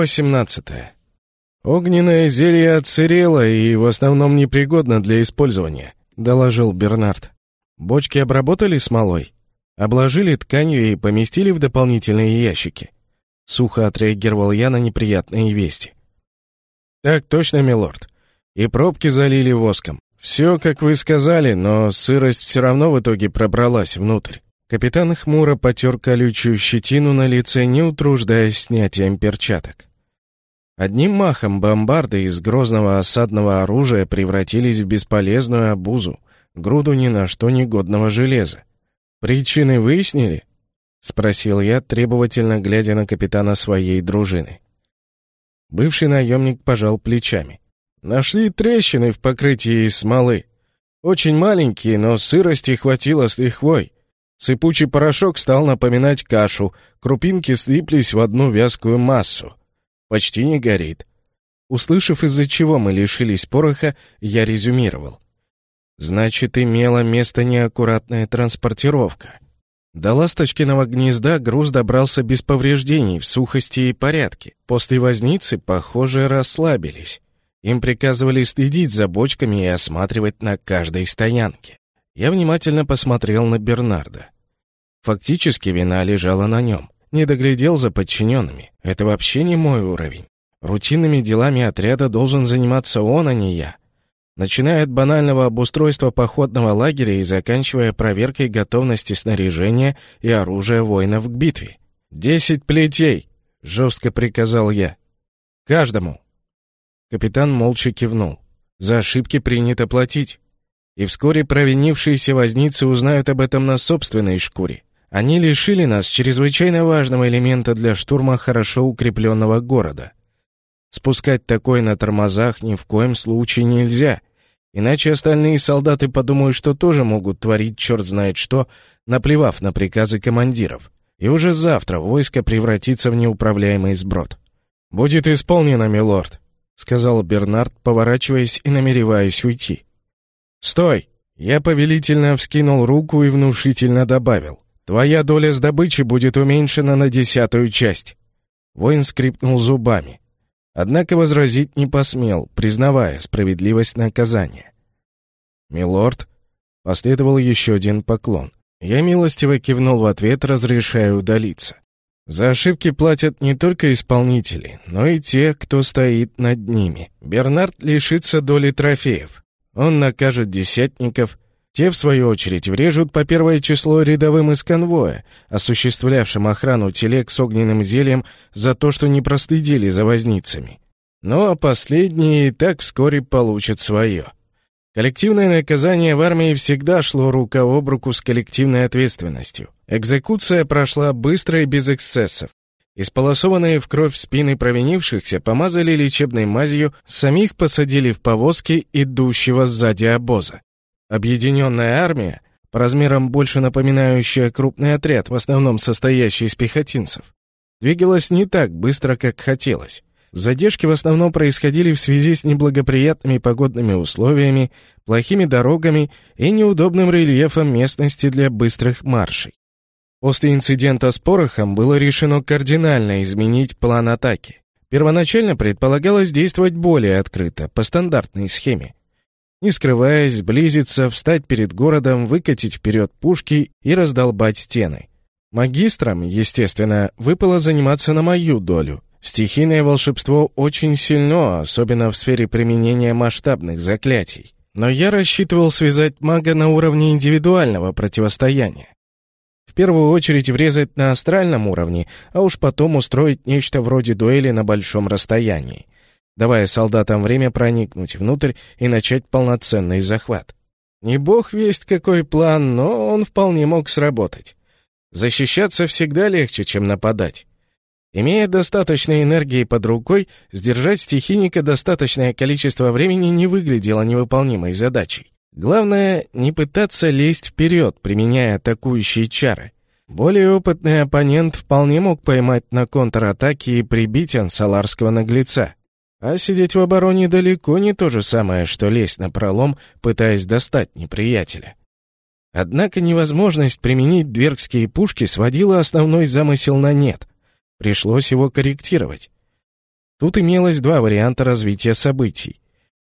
Глава 17. «Огненное зелье отсырело и в основном непригодно для использования», — доложил Бернард. «Бочки обработали смолой, обложили тканью и поместили в дополнительные ящики». Сухо отреагировал я на неприятные вести. «Так точно, милорд. И пробки залили воском. Все, как вы сказали, но сырость все равно в итоге пробралась внутрь. Капитан хмуро потер колючую щетину на лице, не утруждаясь снятием перчаток. Одним махом бомбарды из грозного осадного оружия превратились в бесполезную обузу, груду ни на что негодного железа. «Причины выяснили?» — спросил я, требовательно глядя на капитана своей дружины. Бывший наемник пожал плечами. «Нашли трещины в покрытии из смолы. Очень маленькие, но сырости хватило с лихвой. Сыпучий порошок стал напоминать кашу, крупинки слиплись в одну вязкую массу. Почти не горит. Услышав, из-за чего мы лишились пороха, я резюмировал. Значит, имела место неаккуратная транспортировка. До ласточкиного гнезда груз добрался без повреждений, в сухости и порядке. После возницы, похоже, расслабились. Им приказывали следить за бочками и осматривать на каждой стоянке. Я внимательно посмотрел на Бернарда. Фактически вина лежала на нем. Не доглядел за подчиненными. Это вообще не мой уровень. Рутинными делами отряда должен заниматься он, а не я. Начиная от банального обустройства походного лагеря и заканчивая проверкой готовности снаряжения и оружия воинов к битве. «Десять плетей!» — жестко приказал я. «Каждому!» Капитан молча кивнул. «За ошибки принято платить и вскоре провинившиеся возницы узнают об этом на собственной шкуре. Они лишили нас чрезвычайно важного элемента для штурма хорошо укрепленного города. Спускать такое на тормозах ни в коем случае нельзя, иначе остальные солдаты подумают, что тоже могут творить черт знает что, наплевав на приказы командиров. И уже завтра войско превратится в неуправляемый сброд. «Будет исполнено, милорд», — сказал Бернард, поворачиваясь и намереваясь уйти. «Стой!» Я повелительно вскинул руку и внушительно добавил. «Твоя доля с добычи будет уменьшена на десятую часть». Воин скрипнул зубами. Однако возразить не посмел, признавая справедливость наказания. «Милорд», — последовал еще один поклон. Я милостиво кивнул в ответ, разрешая удалиться. За ошибки платят не только исполнители, но и те, кто стоит над ними. Бернард лишится доли трофеев. Он накажет десятников, те, в свою очередь, врежут по первое число рядовым из конвоя, осуществлявшим охрану телег с огненным зельем за то, что не проследили за возницами. Ну а последние и так вскоре получат свое. Коллективное наказание в армии всегда шло рука об руку с коллективной ответственностью. Экзекуция прошла быстро и без эксцессов. Исполосованные в кровь спины провинившихся помазали лечебной мазью, самих посадили в повозки идущего сзади обоза. Объединенная армия, по размерам больше напоминающая крупный отряд, в основном состоящий из пехотинцев, двигалась не так быстро, как хотелось. Задержки в основном происходили в связи с неблагоприятными погодными условиями, плохими дорогами и неудобным рельефом местности для быстрых маршей. После инцидента с порохом было решено кардинально изменить план атаки. Первоначально предполагалось действовать более открыто, по стандартной схеме. Не скрываясь, сблизиться, встать перед городом, выкатить вперед пушки и раздолбать стены. Магистрам, естественно, выпало заниматься на мою долю. Стихийное волшебство очень сильно, особенно в сфере применения масштабных заклятий. Но я рассчитывал связать мага на уровне индивидуального противостояния. В первую очередь врезать на астральном уровне, а уж потом устроить нечто вроде дуэли на большом расстоянии, давая солдатам время проникнуть внутрь и начать полноценный захват. Не бог весть какой план, но он вполне мог сработать. Защищаться всегда легче, чем нападать. Имея достаточной энергии под рукой, сдержать стихийника достаточное количество времени не выглядело невыполнимой задачей. Главное, не пытаться лезть вперед, применяя атакующие чары. Более опытный оппонент вполне мог поймать на контратаке и прибить ансаларского наглеца. А сидеть в обороне далеко не то же самое, что лезть на пролом, пытаясь достать неприятеля. Однако невозможность применить двергские пушки сводила основной замысел на нет. Пришлось его корректировать. Тут имелось два варианта развития событий.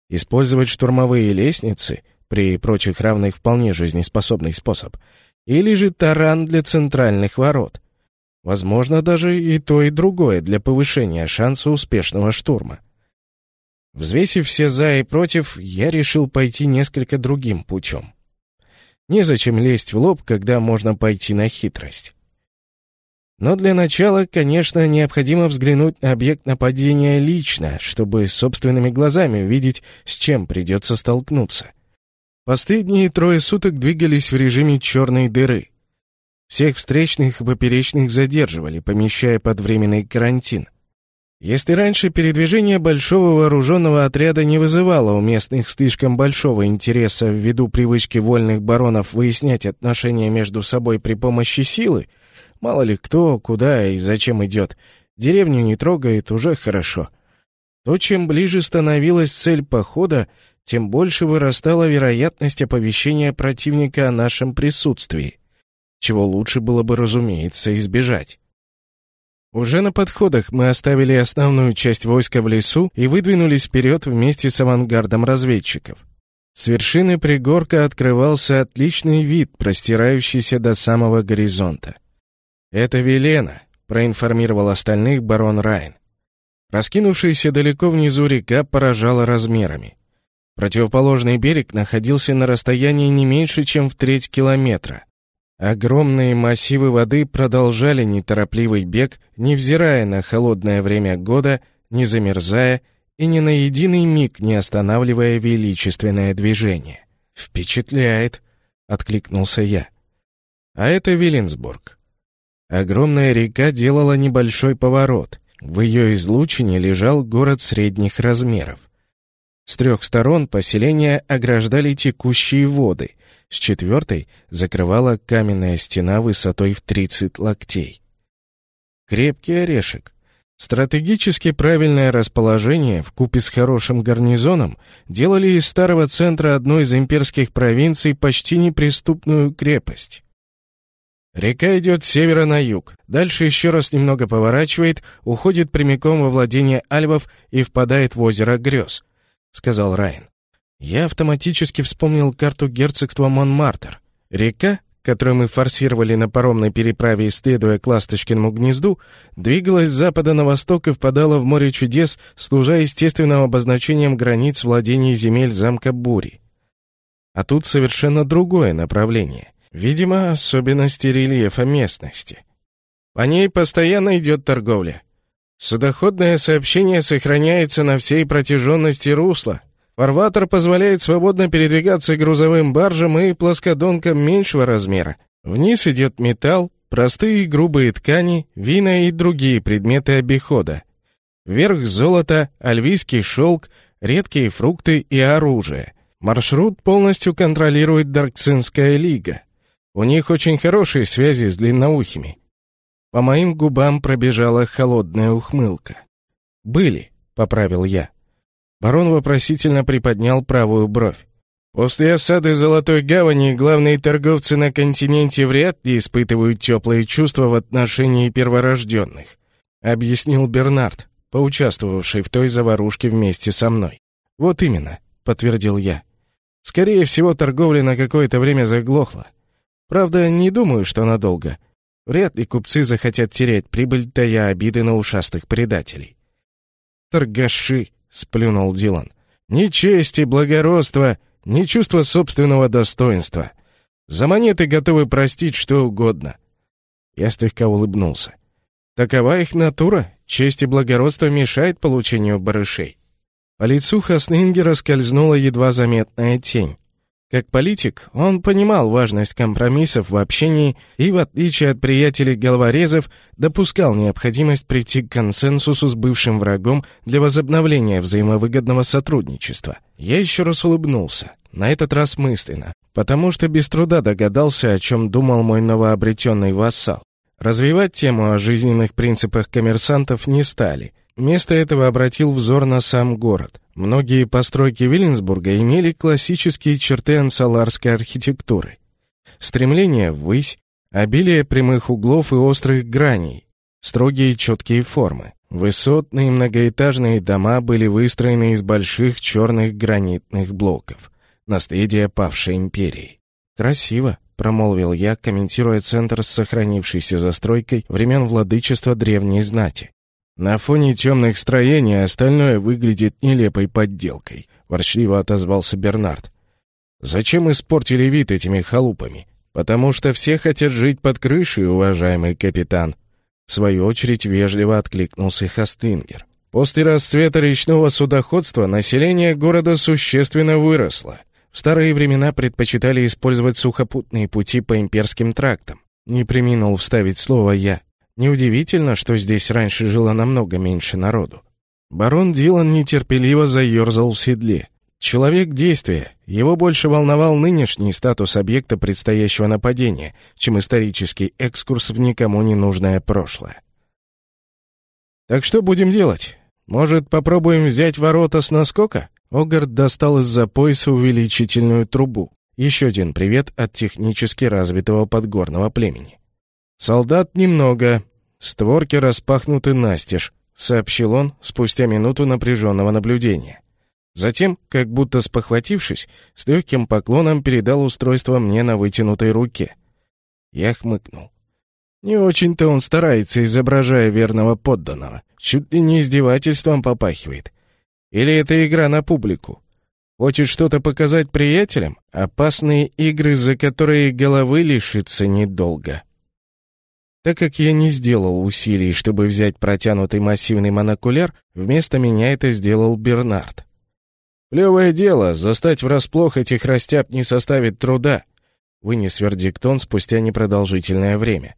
Использовать штурмовые лестницы, при прочих равных вполне жизнеспособный способ, или же таран для центральных ворот. Возможно, даже и то, и другое для повышения шанса успешного штурма. Взвесив все «за» и «против», я решил пойти несколько другим путем. Незачем лезть в лоб, когда можно пойти на хитрость. Но для начала, конечно, необходимо взглянуть на объект нападения лично, чтобы собственными глазами увидеть, с чем придется столкнуться. Последние трое суток двигались в режиме черной дыры. Всех встречных и поперечных задерживали, помещая под временный карантин. Если раньше передвижение большого вооруженного отряда не вызывало у местных слишком большого интереса ввиду привычки вольных баронов выяснять отношения между собой при помощи силы, мало ли кто, куда и зачем идет, деревню не трогает, уже хорошо, то чем ближе становилась цель похода, тем больше вырастала вероятность оповещения противника о нашем присутствии, чего лучше было бы, разумеется, избежать. Уже на подходах мы оставили основную часть войска в лесу и выдвинулись вперед вместе с авангардом разведчиков. С вершины пригорка открывался отличный вид, простирающийся до самого горизонта. «Это Велена», — проинформировал остальных барон Райн. Раскинувшаяся далеко внизу река поражала размерами. Противоположный берег находился на расстоянии не меньше, чем в треть километра. Огромные массивы воды продолжали неторопливый бег, невзирая на холодное время года, не замерзая и ни на единый миг не останавливая величественное движение. «Впечатляет», — откликнулся я. А это Виленсбург. Огромная река делала небольшой поворот. В ее излучине лежал город средних размеров. С трех сторон поселения ограждали текущие воды, с четвертой закрывала каменная стена высотой в 30 локтей. Крепкий орешек. Стратегически правильное расположение в купе с хорошим гарнизоном делали из старого центра одной из имперских провинций почти неприступную крепость. Река идет с севера на юг, дальше еще раз немного поворачивает, уходит прямиком во владение альвов и впадает в озеро Грез —— сказал Райан. Я автоматически вспомнил карту герцогства Монмартр. Река, которую мы форсировали на паромной переправе, исследуя к Ласточкиному гнезду, двигалась с запада на восток и впадала в море чудес, служа естественным обозначением границ владений земель замка Бури. А тут совершенно другое направление. Видимо, особенности рельефа местности. По ней постоянно идет торговля. Судоходное сообщение сохраняется на всей протяженности русла. Фарватер позволяет свободно передвигаться грузовым баржам и плоскодонкам меньшего размера. Вниз идет металл, простые грубые ткани, вина и другие предметы обихода. Вверх золото, альвийский шелк, редкие фрукты и оружие. Маршрут полностью контролирует Даркцинская лига. У них очень хорошие связи с длинноухими. По моим губам пробежала холодная ухмылка. «Были», — поправил я. Барон вопросительно приподнял правую бровь. «После осады Золотой Гавани главные торговцы на континенте вряд ли испытывают теплые чувства в отношении перворожденных», — объяснил Бернард, поучаствовавший в той заварушке вместе со мной. «Вот именно», — подтвердил я. «Скорее всего, торговля на какое-то время заглохла. Правда, не думаю, что надолго». Вряд ли купцы захотят терять прибыль, тая обиды на ушастых предателей. «Торгаши!» — сплюнул Дилан. «Ни чести, благородства, ни чувства собственного достоинства. За монеты готовы простить что угодно». Я слегка улыбнулся. «Такова их натура. Честь и благородство мешает получению барышей». По лицу Хаснингера скользнула едва заметная тень. Как политик, он понимал важность компромиссов в общении и, в отличие от приятелей-головорезов, допускал необходимость прийти к консенсусу с бывшим врагом для возобновления взаимовыгодного сотрудничества. Я еще раз улыбнулся, на этот раз мысленно, потому что без труда догадался, о чем думал мой новообретенный вассал. Развивать тему о жизненных принципах коммерсантов не стали. Вместо этого обратил взор на сам город. Многие постройки Виленсбурга имели классические черты ансаларской архитектуры. Стремление ввысь, обилие прямых углов и острых граней, строгие четкие формы. Высотные многоэтажные дома были выстроены из больших черных гранитных блоков. Наследие павшей империи. «Красиво», — промолвил я, комментируя центр с сохранившейся застройкой времен владычества древней знати. «На фоне темных строений остальное выглядит нелепой подделкой», — ворчливо отозвался Бернард. «Зачем испортили вид этими халупами? Потому что все хотят жить под крышей, уважаемый капитан». В свою очередь вежливо откликнулся Хастингер. После расцвета речного судоходства население города существенно выросло. В старые времена предпочитали использовать сухопутные пути по имперским трактам. Не приминул вставить слово «я». Неудивительно, что здесь раньше жило намного меньше народу. Барон Дилан нетерпеливо заерзал в седле. Человек действия. Его больше волновал нынешний статус объекта предстоящего нападения, чем исторический экскурс в никому не нужное прошлое. «Так что будем делать? Может, попробуем взять ворота с наскока?» Огард достал из-за пояса увеличительную трубу. Еще один привет от технически развитого подгорного племени. «Солдат немного. Створки распахнуты настежь», — сообщил он спустя минуту напряженного наблюдения. Затем, как будто спохватившись, с легким поклоном передал устройство мне на вытянутой руке. Я хмыкнул. Не очень-то он старается, изображая верного подданного. Чуть ли не издевательством попахивает. Или это игра на публику? Хочет что-то показать приятелям? Опасные игры, за которые головы лишиться недолго. Так как я не сделал усилий, чтобы взять протянутый массивный монокуляр, вместо меня это сделал Бернард. «Плевое дело, застать врасплох этих растяп не составит труда», — вынес вердикт он спустя непродолжительное время.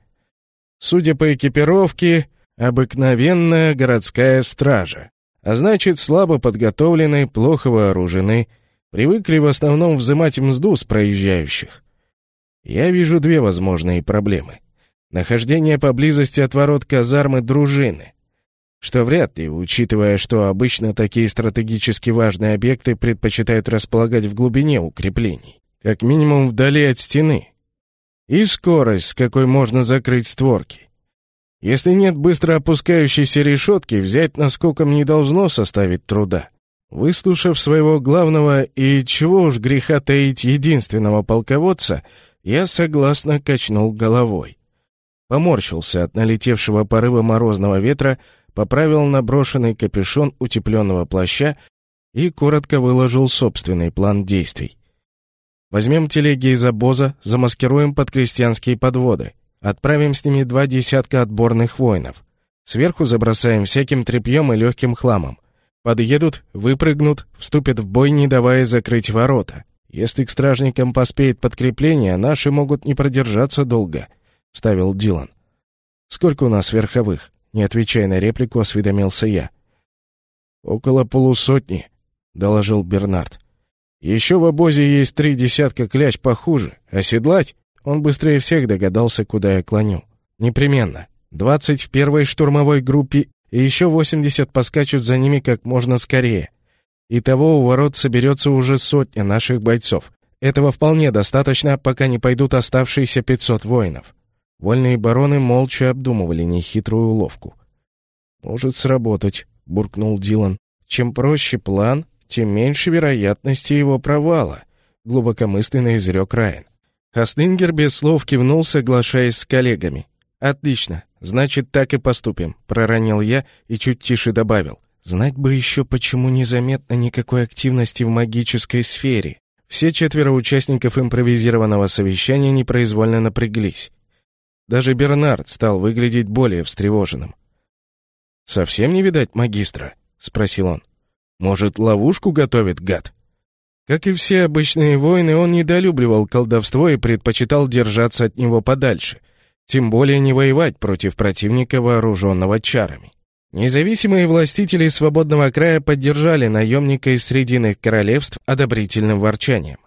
«Судя по экипировке, обыкновенная городская стража а значит, слабо подготовлены, плохо вооружены, привыкли в основном взимать мзду с проезжающих. Я вижу две возможные проблемы. Нахождение поблизости от ворот казармы дружины, что вряд ли, учитывая, что обычно такие стратегически важные объекты предпочитают располагать в глубине укреплений, как минимум вдали от стены, и скорость, с какой можно закрыть створки. Если нет быстро опускающейся решетки, взять наскоком не должно составить труда. Выслушав своего главного и, чего уж греха таить, единственного полководца, я согласно качнул головой. Поморщился от налетевшего порыва морозного ветра, поправил наброшенный капюшон утепленного плаща и коротко выложил собственный план действий. Возьмем телеги из обоза, замаскируем под крестьянские подводы. Отправим с ними два десятка отборных воинов. Сверху забросаем всяким тряпьем и легким хламом. Подъедут, выпрыгнут, вступят в бой, не давая закрыть ворота. Если к стражникам поспеет подкрепление, наши могут не продержаться долго», — ставил Дилан. «Сколько у нас верховых?» — не отвечая на реплику, осведомился я. «Около полусотни», — доложил Бернард. «Еще в обозе есть три десятка кляч похуже. Оседлать?» Он быстрее всех догадался, куда я клоню. Непременно. Двадцать в первой штурмовой группе и еще восемьдесят поскачут за ними как можно скорее. Итого у ворот соберется уже сотня наших бойцов. Этого вполне достаточно, пока не пойдут оставшиеся пятьсот воинов. Вольные бароны молча обдумывали нехитрую уловку. «Может сработать», — буркнул Дилан. «Чем проще план, тем меньше вероятности его провала», — глубокомысленно изрек Райан. Хастингер без слов кивнул, соглашаясь с коллегами. «Отлично, значит, так и поступим», — проронил я и чуть тише добавил. «Знать бы еще, почему незаметно никакой активности в магической сфере». Все четверо участников импровизированного совещания непроизвольно напряглись. Даже Бернард стал выглядеть более встревоженным. «Совсем не видать магистра?» — спросил он. «Может, ловушку готовит гад?» Как и все обычные воины, он недолюбливал колдовство и предпочитал держаться от него подальше, тем более не воевать против противника, вооруженного чарами. Независимые властители свободного края поддержали наемника из Срединных королевств одобрительным ворчанием.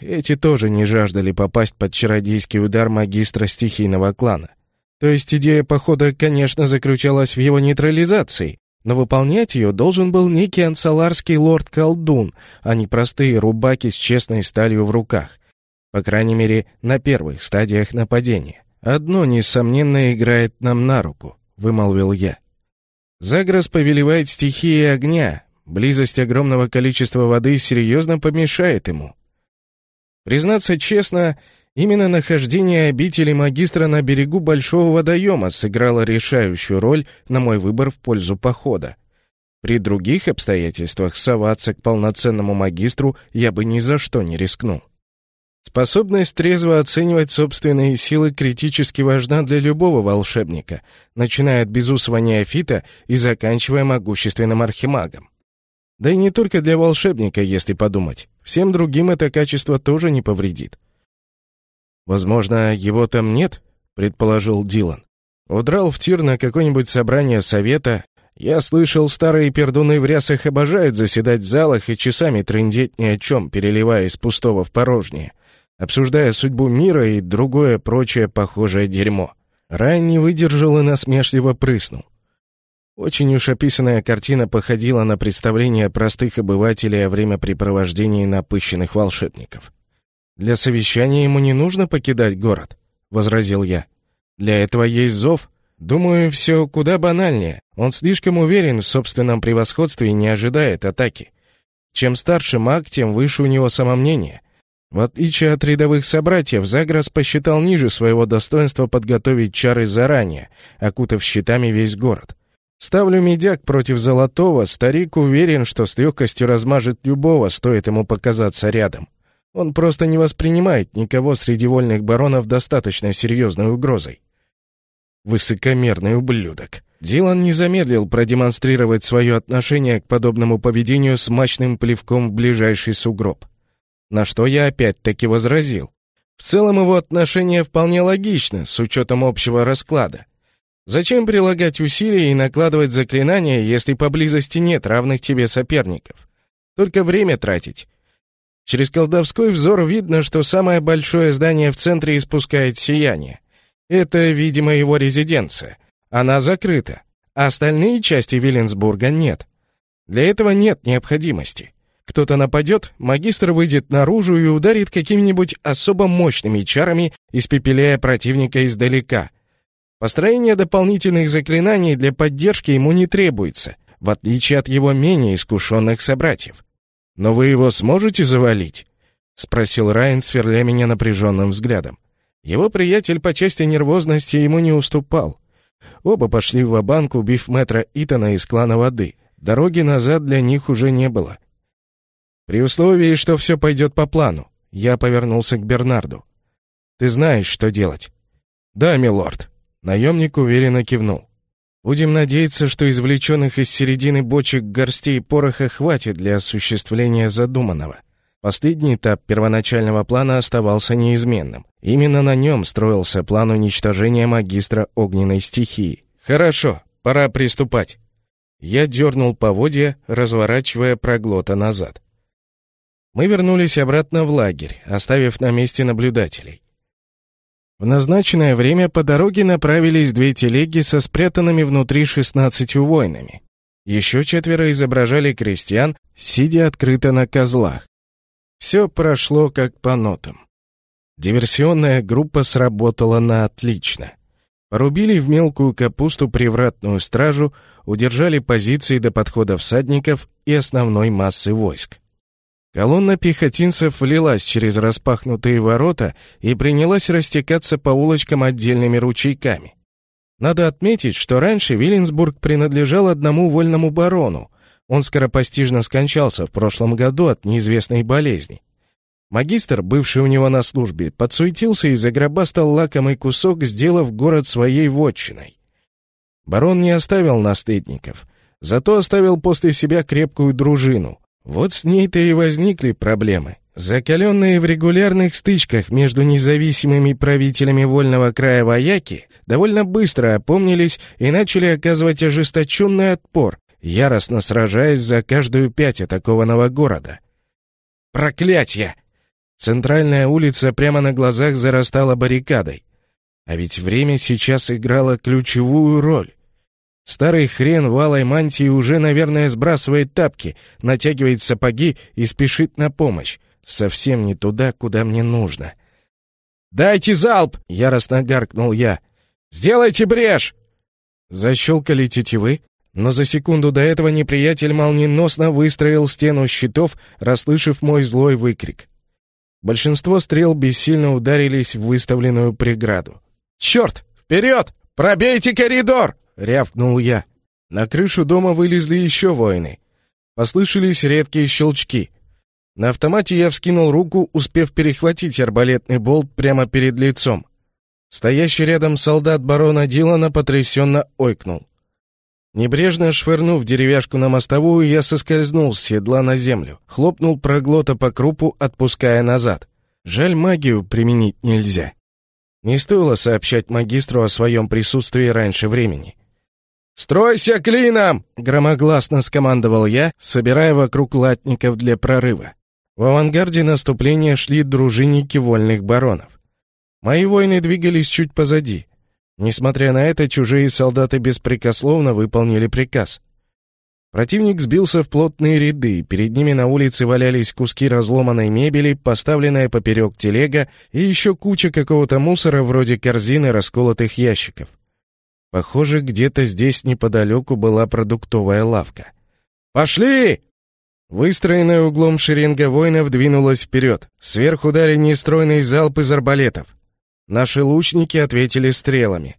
Эти тоже не жаждали попасть под чародейский удар магистра стихийного клана. То есть идея похода, конечно, заключалась в его нейтрализации, но выполнять ее должен был некий ансаларский лорд-колдун, а не простые рубаки с честной сталью в руках. По крайней мере, на первых стадиях нападения. «Одно, несомненно, играет нам на руку», — вымолвил я. Загрос повелевает стихией огня. Близость огромного количества воды серьезно помешает ему. Признаться честно, именно нахождение обители магистра на берегу большого водоема сыграло решающую роль на мой выбор в пользу похода. При других обстоятельствах соваться к полноценному магистру я бы ни за что не рискнул. Способность трезво оценивать собственные силы критически важна для любого волшебника, начиная от безусого неофита и заканчивая могущественным архимагом. Да и не только для волшебника, если подумать. Всем другим это качество тоже не повредит. «Возможно, его там нет?» — предположил Дилан. Удрал в тир на какое-нибудь собрание совета. Я слышал, старые пердуны в рясах обожают заседать в залах и часами трындеть ни о чем, переливая из пустого в порожнее обсуждая судьбу мира и другое прочее похожее дерьмо. Райан не выдержал и насмешливо прыснул. Очень уж описанная картина походила на представление простых обывателей о времяпрепровождении напыщенных волшебников. «Для совещания ему не нужно покидать город», — возразил я. «Для этого есть зов. Думаю, все куда банальнее. Он слишком уверен в собственном превосходстве и не ожидает атаки. Чем старше маг, тем выше у него самомнение. В отличие от рядовых собратьев, Заграс посчитал ниже своего достоинства подготовить чары заранее, окутав щитами весь город. Ставлю медяк против золотого, старик уверен, что с легкостью размажет любого, стоит ему показаться рядом. Он просто не воспринимает никого среди вольных баронов достаточно серьезной угрозой. Высокомерный ублюдок. Дилан не замедлил продемонстрировать свое отношение к подобному поведению смачным плевком в ближайший сугроб. На что я опять-таки возразил. В целом его отношение вполне логично, с учетом общего расклада. Зачем прилагать усилия и накладывать заклинания, если поблизости нет равных тебе соперников? Только время тратить. Через колдовской взор видно, что самое большое здание в центре испускает сияние. Это, видимо, его резиденция. Она закрыта, а остальные части Виленсбурга нет. Для этого нет необходимости. Кто-то нападет, магистр выйдет наружу и ударит какими-нибудь особо мощными чарами, испепеляя противника издалека. Построение дополнительных заклинаний для поддержки ему не требуется, в отличие от его менее искушенных собратьев. «Но вы его сможете завалить?» — спросил Райан, сверля меня напряженным взглядом. Его приятель по части нервозности ему не уступал. Оба пошли в банк убив мэтра Итана из клана воды. Дороги назад для них уже не было. При условии, что все пойдет по плану. Я повернулся к Бернарду. Ты знаешь, что делать. Да, милорд. Наемник уверенно кивнул. Будем надеяться, что извлеченных из середины бочек горстей пороха хватит для осуществления задуманного. Последний этап первоначального плана оставался неизменным. Именно на нем строился план уничтожения магистра огненной стихии. «Хорошо, пора приступать». Я дернул поводья, разворачивая проглота назад. Мы вернулись обратно в лагерь, оставив на месте наблюдателей. В назначенное время по дороге направились две телеги со спрятанными внутри шестнадцатью воинами. Еще четверо изображали крестьян, сидя открыто на козлах. Все прошло как по нотам. Диверсионная группа сработала на отлично. Порубили в мелкую капусту привратную стражу, удержали позиции до подхода всадников и основной массы войск. Колонна пехотинцев влилась через распахнутые ворота и принялась растекаться по улочкам отдельными ручейками. Надо отметить, что раньше Виленсбург принадлежал одному вольному барону. Он скоропостижно скончался в прошлом году от неизвестной болезни. Магистр, бывший у него на службе, подсуетился и загробастал лакомый кусок, сделав город своей вотчиной. Барон не оставил наследников, зато оставил после себя крепкую дружину — вот с ней-то и возникли проблемы. Закаленные в регулярных стычках между независимыми правителями вольного края вояки довольно быстро опомнились и начали оказывать ожесточенный отпор, яростно сражаясь за каждую пять атакованного города. Проклятье! Центральная улица прямо на глазах зарастала баррикадой. А ведь время сейчас играло ключевую роль. Старый хрен в алой мантии уже, наверное, сбрасывает тапки, натягивает сапоги и спешит на помощь. Совсем не туда, куда мне нужно. «Дайте залп!» — яростно гаркнул я. «Сделайте брешь!» Защелкали тетивы. Но за секунду до этого неприятель молниеносно выстроил стену щитов, расслышав мой злой выкрик. Большинство стрел бессильно ударились в выставленную преграду. «Черт! Вперед! Пробейте коридор!» — рявкнул я. На крышу дома вылезли еще воины. Послышались редкие щелчки. На автомате я вскинул руку, успев перехватить арбалетный болт прямо перед лицом. Стоящий рядом солдат барона Дилана потрясенно ойкнул. Небрежно швырнув деревяшку на мостовую, я соскользнул с седла на землю, хлопнул проглота по крупу, отпуская назад. Жаль, магию применить нельзя. Не стоило сообщать магистру о своем присутствии раньше времени. «Стройся клином!» — громогласно скомандовал я, собирая вокруг латников для прорыва. В авангарде наступления шли дружинники вольных баронов. Мои воины двигались чуть позади. Несмотря на это, чужие солдаты беспрекословно выполнили приказ. Противник сбился в плотные ряды, перед ними на улице валялись куски разломанной мебели, поставленная поперек телега и еще куча какого-то мусора вроде корзины расколотых ящиков. Похоже, где-то здесь неподалеку была продуктовая лавка. «Пошли!» Выстроенная углом шеренга воинов двинулась вперед. Сверху дали нестройный залп из арбалетов. Наши лучники ответили стрелами.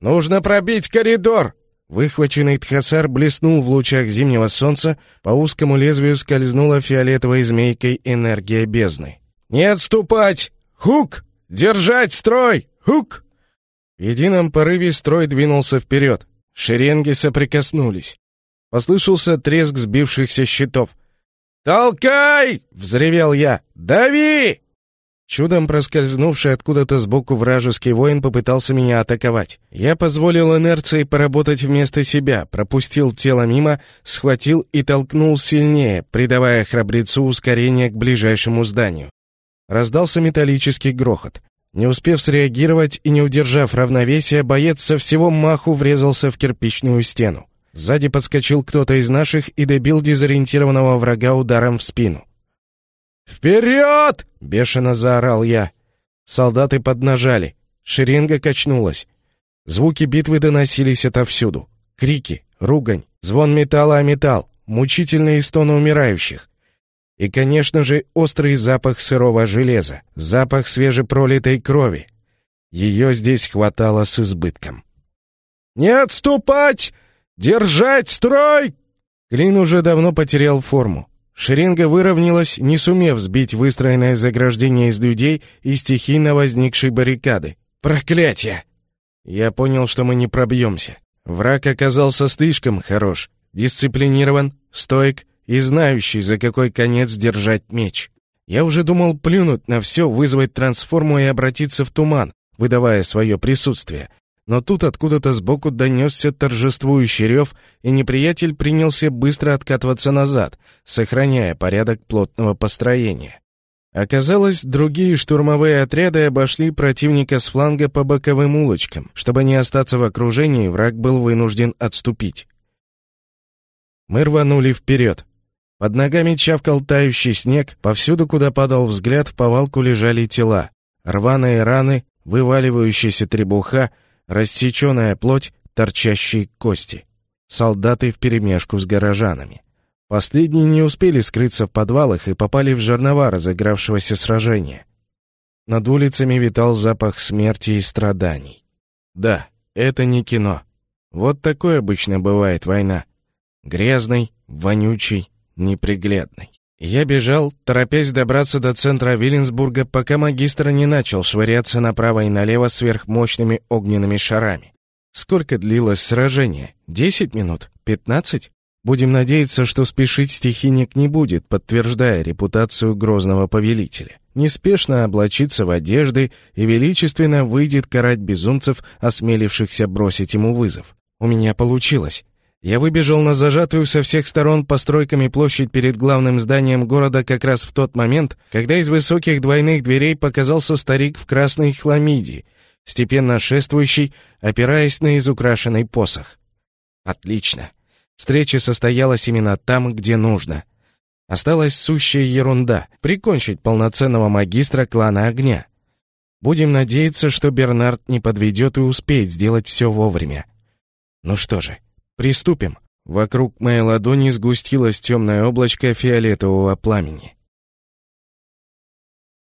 «Нужно пробить коридор!» Выхваченный тхасар блеснул в лучах зимнего солнца, по узкому лезвию скользнула фиолетовой змейкой энергия бездны. «Не отступать! Хук! Держать строй! Хук!» В едином порыве строй двинулся вперед. Шеренги соприкоснулись. Послышался треск сбившихся щитов. «Толкай!» — взревел я. «Дави!» Чудом проскользнувший откуда-то сбоку вражеский воин попытался меня атаковать. Я позволил инерции поработать вместо себя, пропустил тело мимо, схватил и толкнул сильнее, придавая храбрецу ускорение к ближайшему зданию. Раздался металлический грохот. Не успев среагировать и не удержав равновесия, боец со всего маху врезался в кирпичную стену. Сзади подскочил кто-то из наших и добил дезориентированного врага ударом в спину. «Вперед!» — бешено заорал я. Солдаты поднажали. Шеренга качнулась. Звуки битвы доносились отовсюду. Крики, ругань, звон металла о металл, мучительные стоны умирающих. И, конечно же, острый запах сырого железа, запах свежепролитой крови. Ее здесь хватало с избытком. «Не отступать! Держать строй!» Клин уже давно потерял форму. Шеренга выровнялась, не сумев сбить выстроенное заграждение из людей и стихийно возникшей баррикады. «Проклятие!» Я понял, что мы не пробьемся. Враг оказался слишком хорош, дисциплинирован, стоек и знающий, за какой конец держать меч. Я уже думал плюнуть на все, вызвать трансформу и обратиться в туман, выдавая свое присутствие, но тут откуда-то сбоку донесся торжествующий рев, и неприятель принялся быстро откатываться назад, сохраняя порядок плотного построения. Оказалось, другие штурмовые отряды обошли противника с фланга по боковым улочкам. Чтобы не остаться в окружении, враг был вынужден отступить. Мы рванули вперед. Под ногами чавкал тающий снег, повсюду, куда падал взгляд, в повалку лежали тела. Рваные раны, вываливающаяся требуха — рассеченная плоть, торчащие кости. Солдаты вперемешку с горожанами. Последние не успели скрыться в подвалах и попали в жернова разыгравшегося сражения. Над улицами витал запах смерти и страданий. Да, это не кино. Вот такой обычно бывает война. Грязный, вонючий, неприглядный. Я бежал, торопясь добраться до центра Виленсбурга, пока магистр не начал швыряться направо и налево сверхмощными огненными шарами. Сколько длилось сражение? Десять минут? Пятнадцать? Будем надеяться, что спешить стихийник не будет, подтверждая репутацию грозного повелителя. Неспешно облачится в одежды и величественно выйдет карать безумцев, осмелившихся бросить ему вызов. У меня получилось. Я выбежал на зажатую со всех сторон постройками площадь перед главным зданием города как раз в тот момент, когда из высоких двойных дверей показался старик в красной хламиде, степенно шествующий, опираясь на изукрашенный посох. Отлично. Встреча состоялась именно там, где нужно. Осталась сущая ерунда — прикончить полноценного магистра клана огня. Будем надеяться, что Бернард не подведет и успеет сделать все вовремя. Ну что же, Приступим. Вокруг моей ладони сгустилось темное облачко фиолетового пламени.